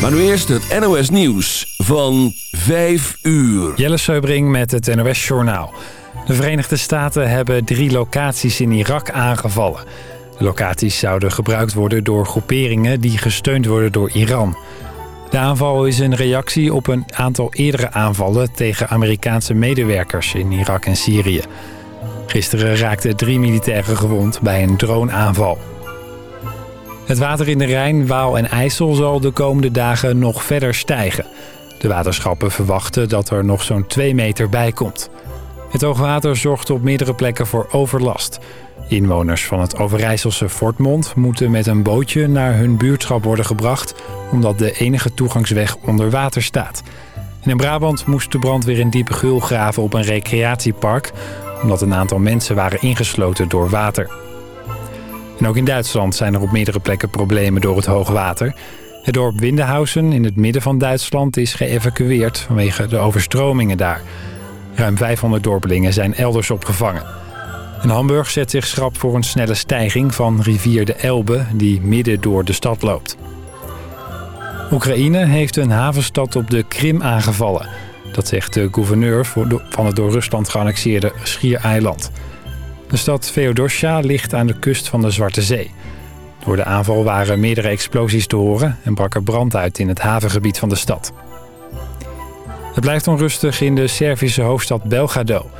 Maar nu eerst het NOS Nieuws van 5 uur. Jelle Seubring met het NOS Journaal. De Verenigde Staten hebben drie locaties in Irak aangevallen. Locaties zouden gebruikt worden door groeperingen die gesteund worden door Iran. De aanval is een reactie op een aantal eerdere aanvallen tegen Amerikaanse medewerkers in Irak en Syrië. Gisteren raakten drie militairen gewond bij een droneaanval. Het water in de Rijn, Waal en IJssel zal de komende dagen nog verder stijgen. De waterschappen verwachten dat er nog zo'n 2 meter bij komt. Het hoogwater zorgt op meerdere plekken voor overlast. Inwoners van het Overijsselse Fortmond moeten met een bootje naar hun buurtschap worden gebracht... omdat de enige toegangsweg onder water staat. in Brabant moest de brandweer een diepe gul graven op een recreatiepark... omdat een aantal mensen waren ingesloten door water. En ook in Duitsland zijn er op meerdere plekken problemen door het hoogwater. Het dorp Windehausen in het midden van Duitsland is geëvacueerd vanwege de overstromingen daar. Ruim 500 dorpelingen zijn elders opgevangen. En Hamburg zet zich schrap voor een snelle stijging van rivier de Elbe die midden door de stad loopt. Oekraïne heeft een havenstad op de Krim aangevallen. Dat zegt de gouverneur van het door Rusland geannexeerde Schiereiland. De stad Feodosia ligt aan de kust van de Zwarte Zee. Door de aanval waren meerdere explosies te horen en brak er brand uit in het havengebied van de stad. Het blijft onrustig in de Servische hoofdstad Belgrado.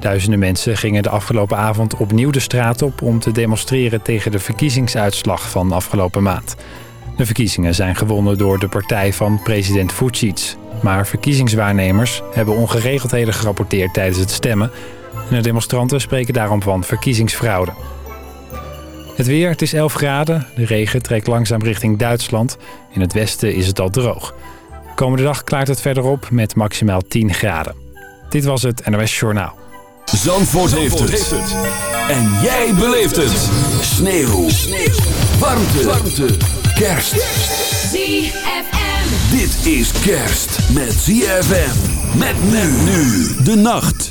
Duizenden mensen gingen de afgelopen avond opnieuw de straat op... om te demonstreren tegen de verkiezingsuitslag van afgelopen maand. De verkiezingen zijn gewonnen door de partij van president Vucic. Maar verkiezingswaarnemers hebben ongeregeldheden gerapporteerd tijdens het stemmen... en de demonstranten spreken daarom van verkiezingsfraude. Het weer, het is 11 graden. De regen trekt langzaam richting Duitsland. In het westen is het al droog. Komende dag klaart het verder op met maximaal 10 graden. Dit was het NOS Journaal. Zandvoort, heeft, het. En jij beleeft het. Sneeuw. Sneeuw. Warmte. Warmte. Kerst. ZFM. Dit is kerst met ZFM. Met men nu. De nacht.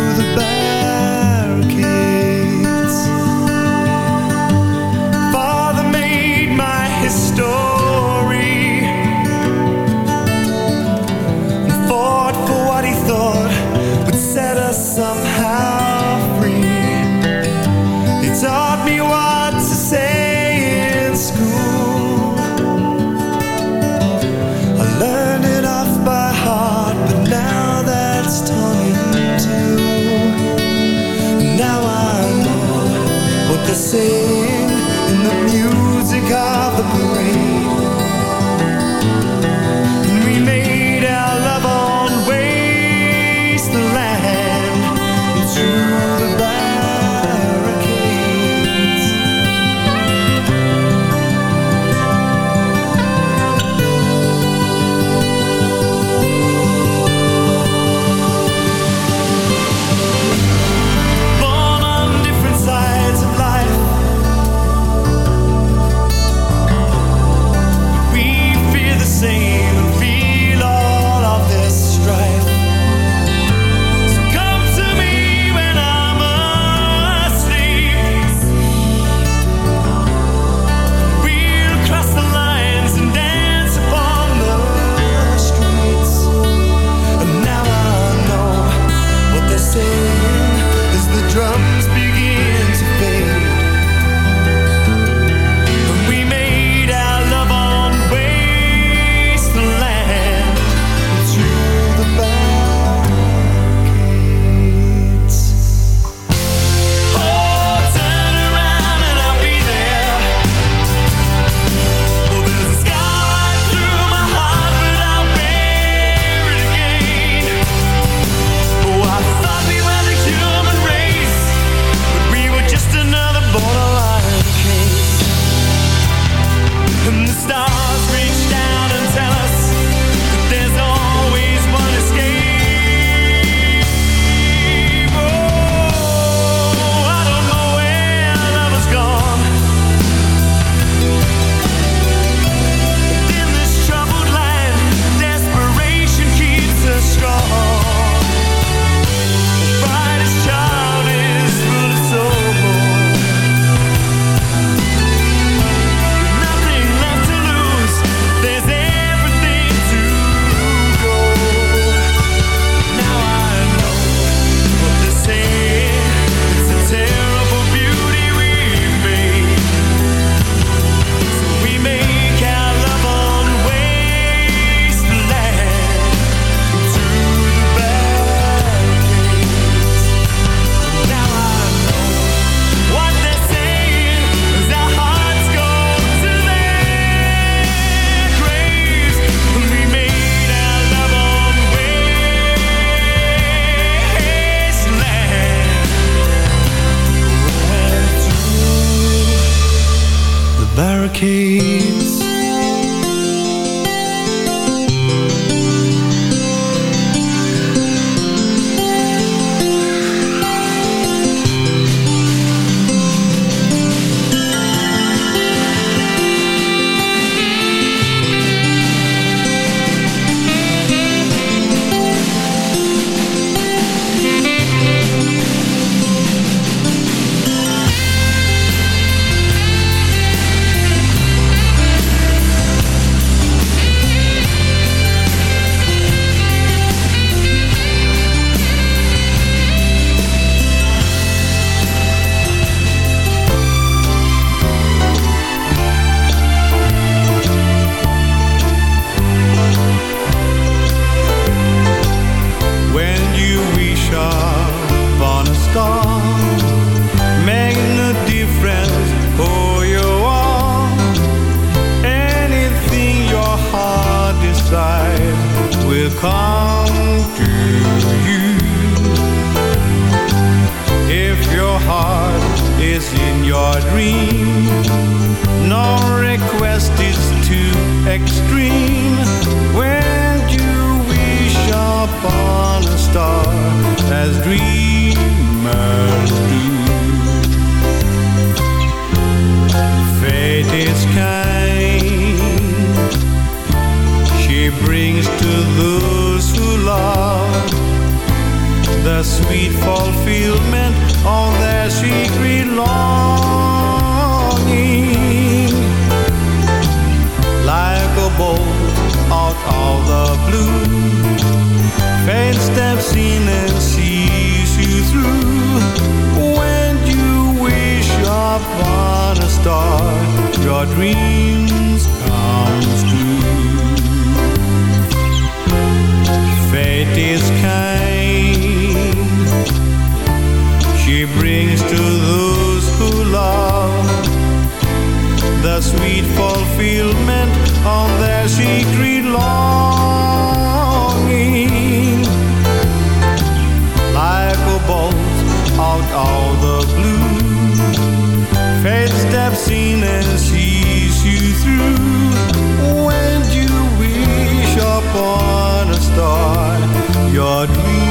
You.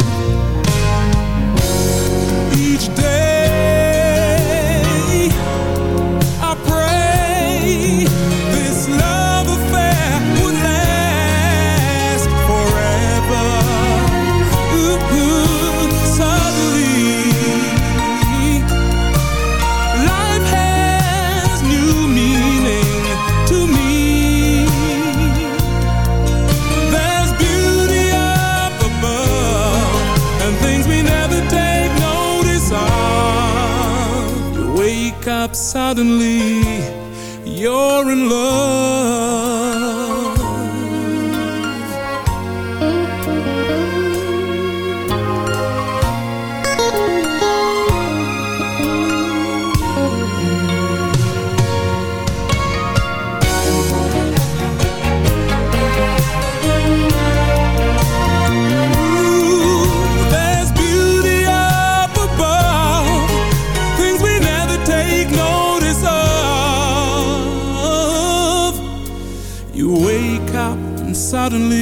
suddenly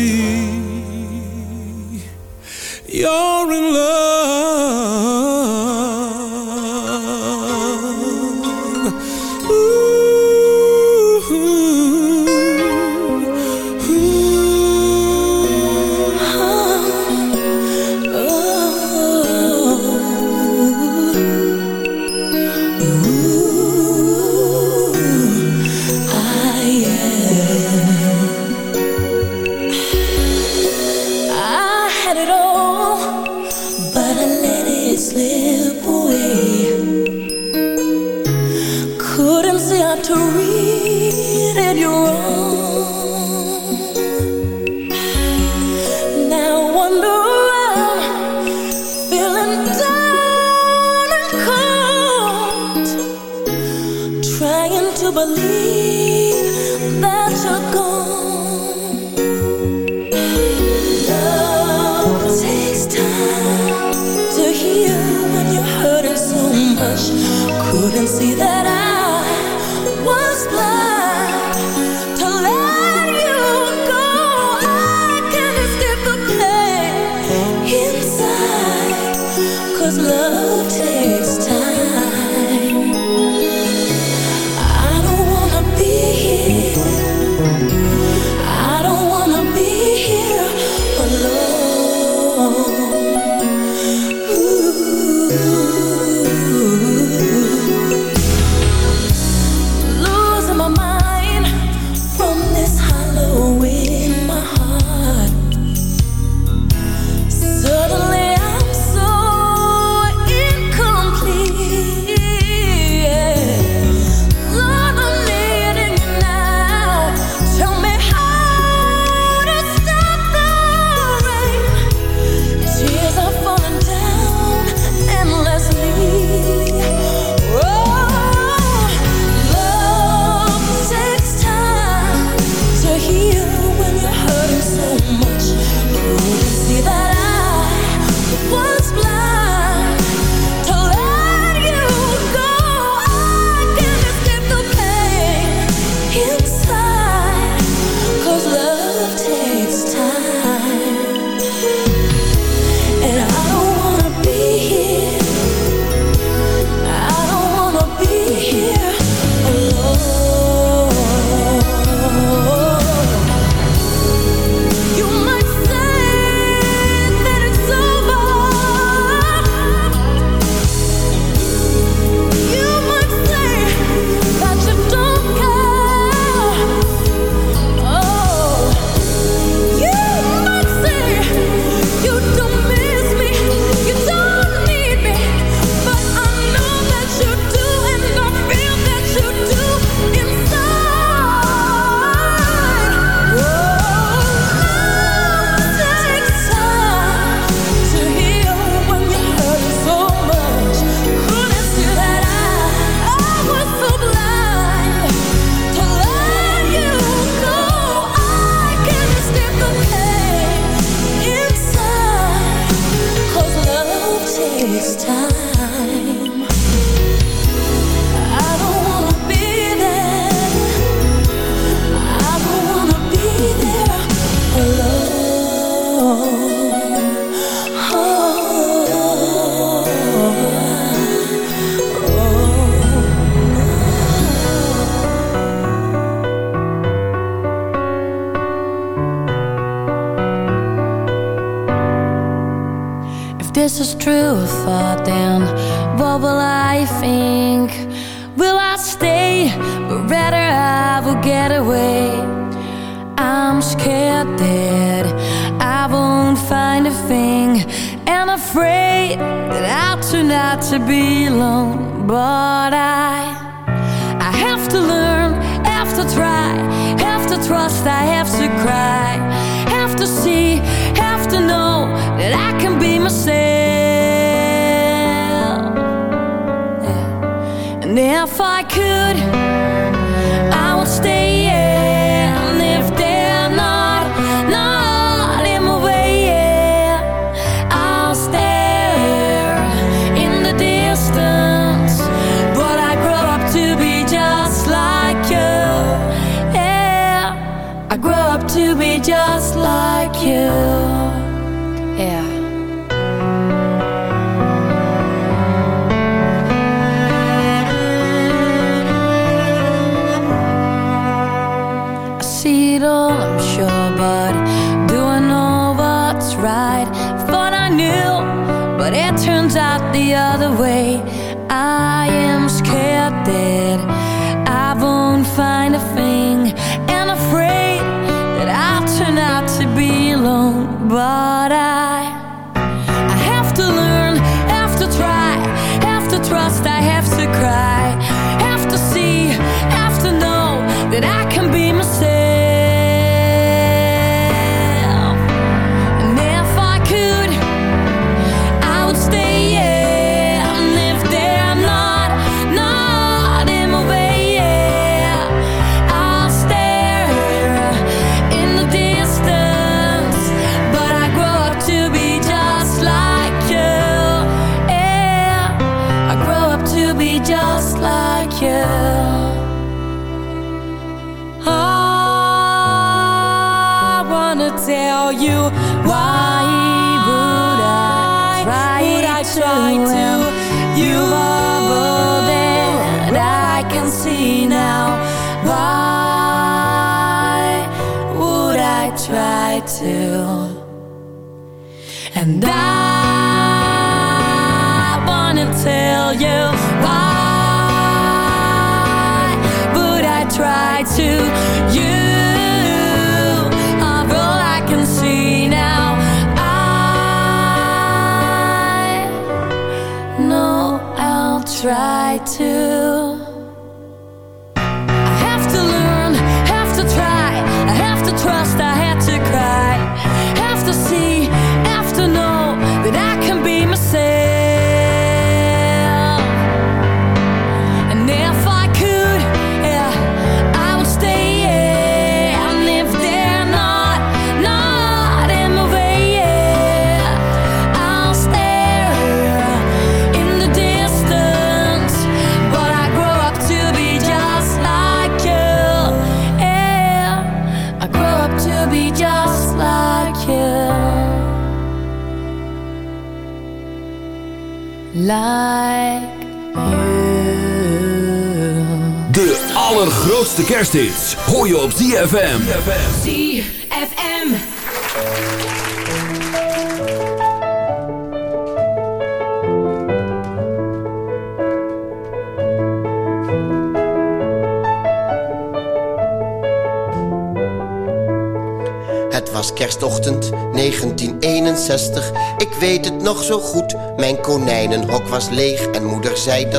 It's time. Grootste kersthits hoor je op ZFM. ZFM. Het was kerstochtend 1961, ik weet het nog zo goed. Mijn konijnenhok was leeg en moeder zei dat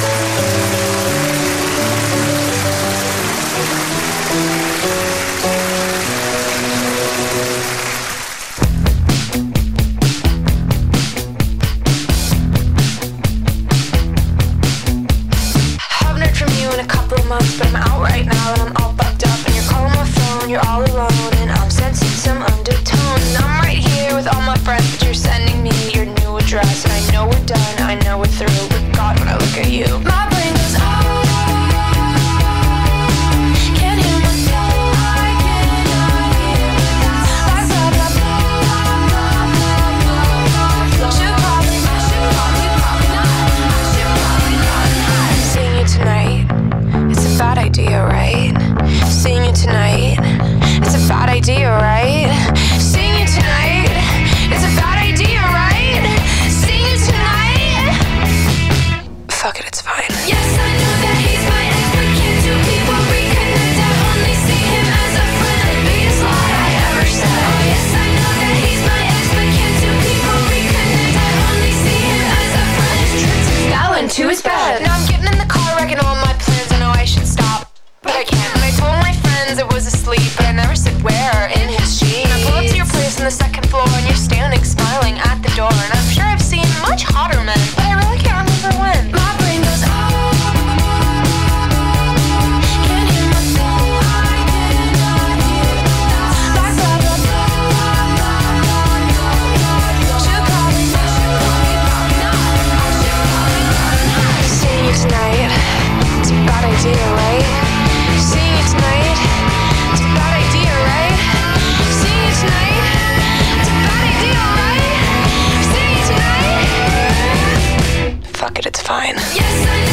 fine. Yes,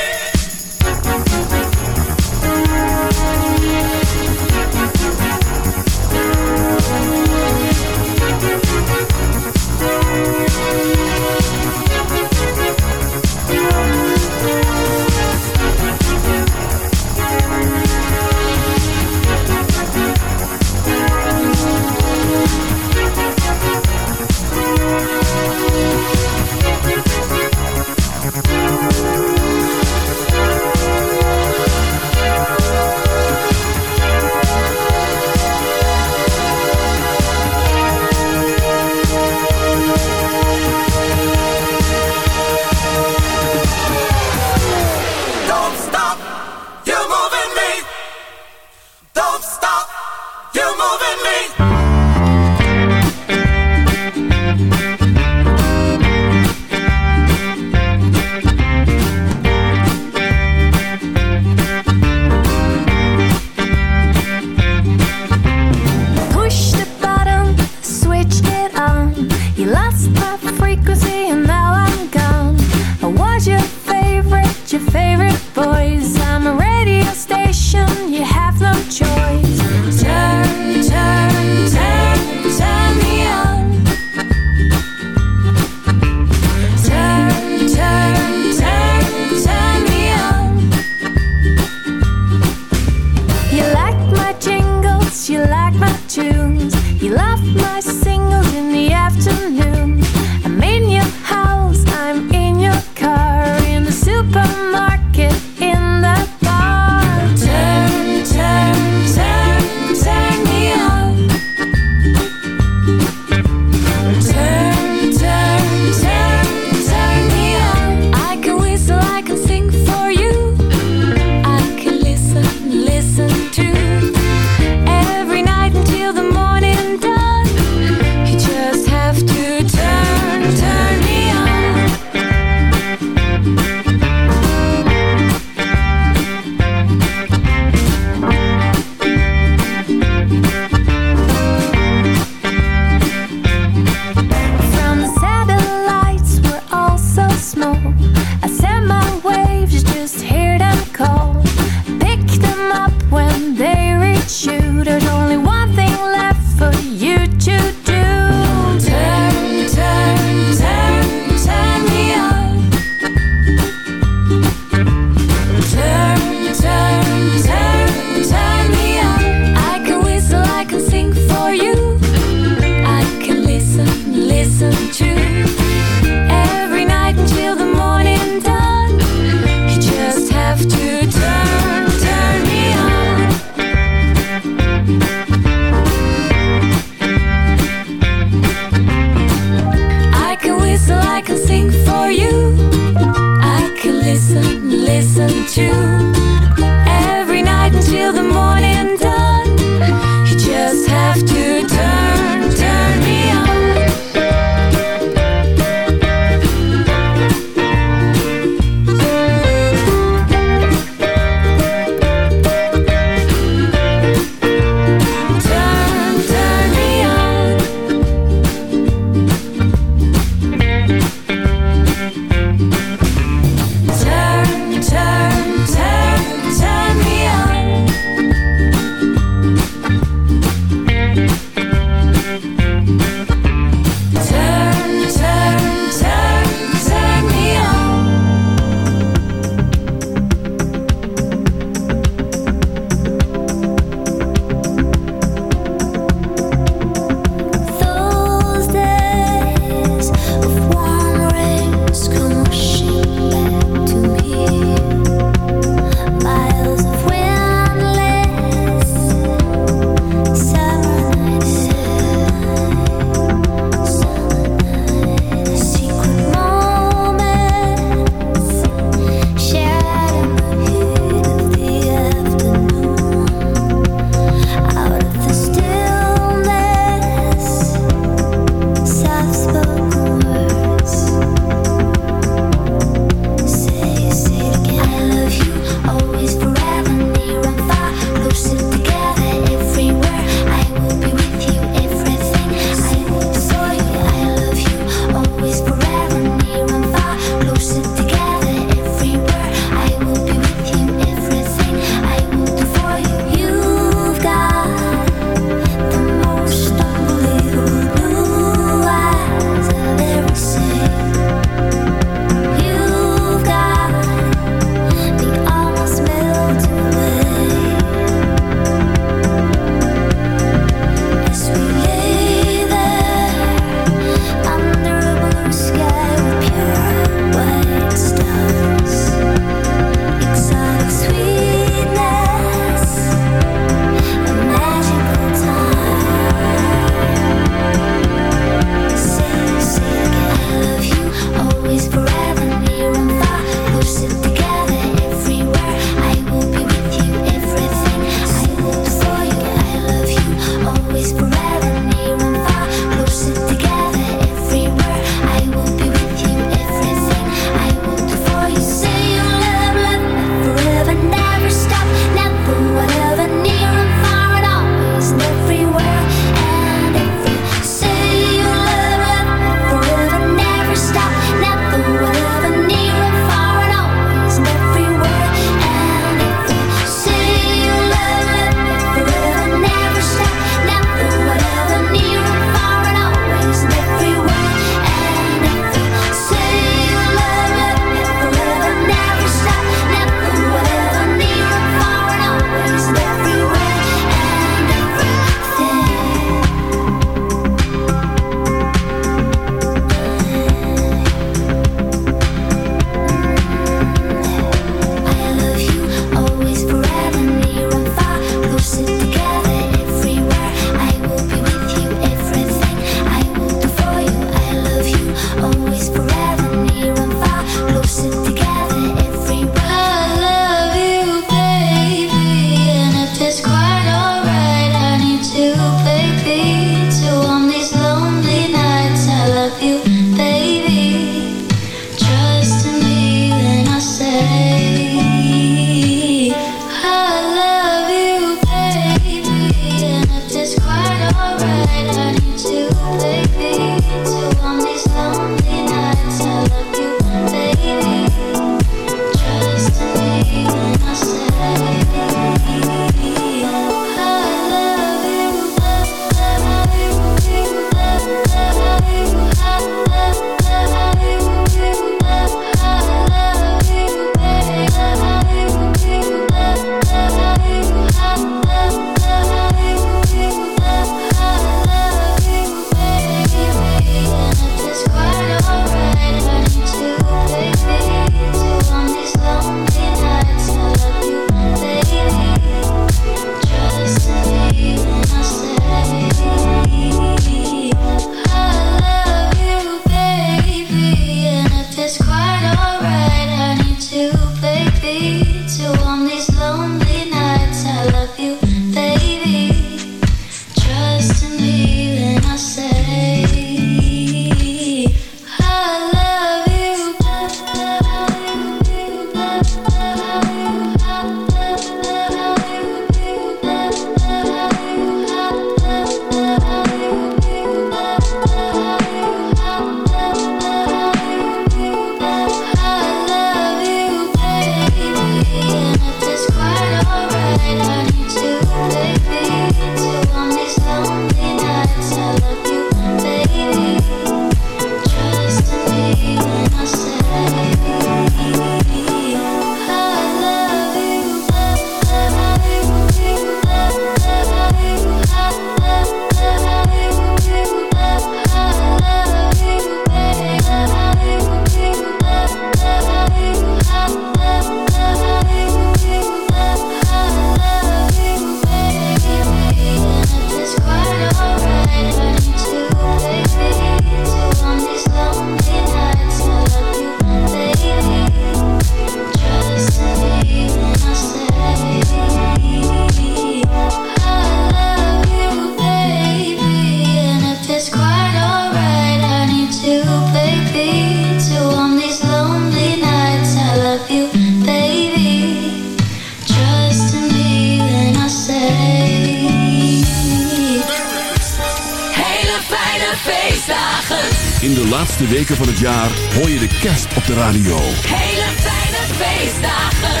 In de laatste weken van het jaar hoor je de kerst op de radio. Hele fijne feestdagen.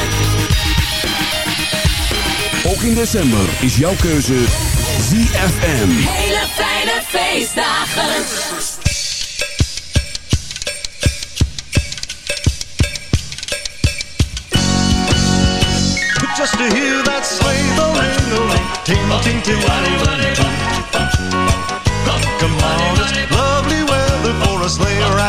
Ook in december is jouw keuze ZFM. Hele fijne feestdagen. Just to hear that sleigh bell ring a ring, ting ting ting.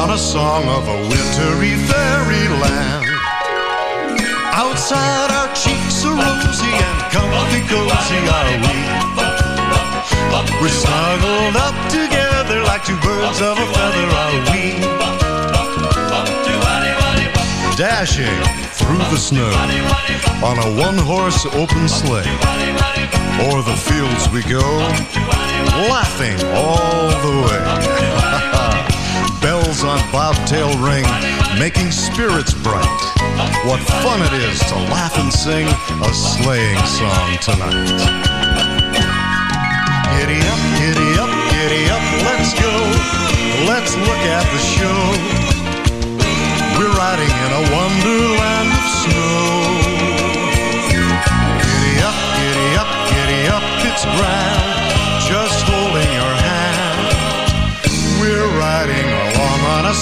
On a song of a wintry fairyland. Outside our cheeks are rosy and comfy cozy are we. We're snuggled up together like two birds of a feather are we. Dashing through the snow on a one-horse open sleigh. O'er the fields we go, laughing all the way. Bells on bobtail ring, making spirits bright. What fun it is to laugh and sing a sleighing song tonight. Giddy up, giddy up,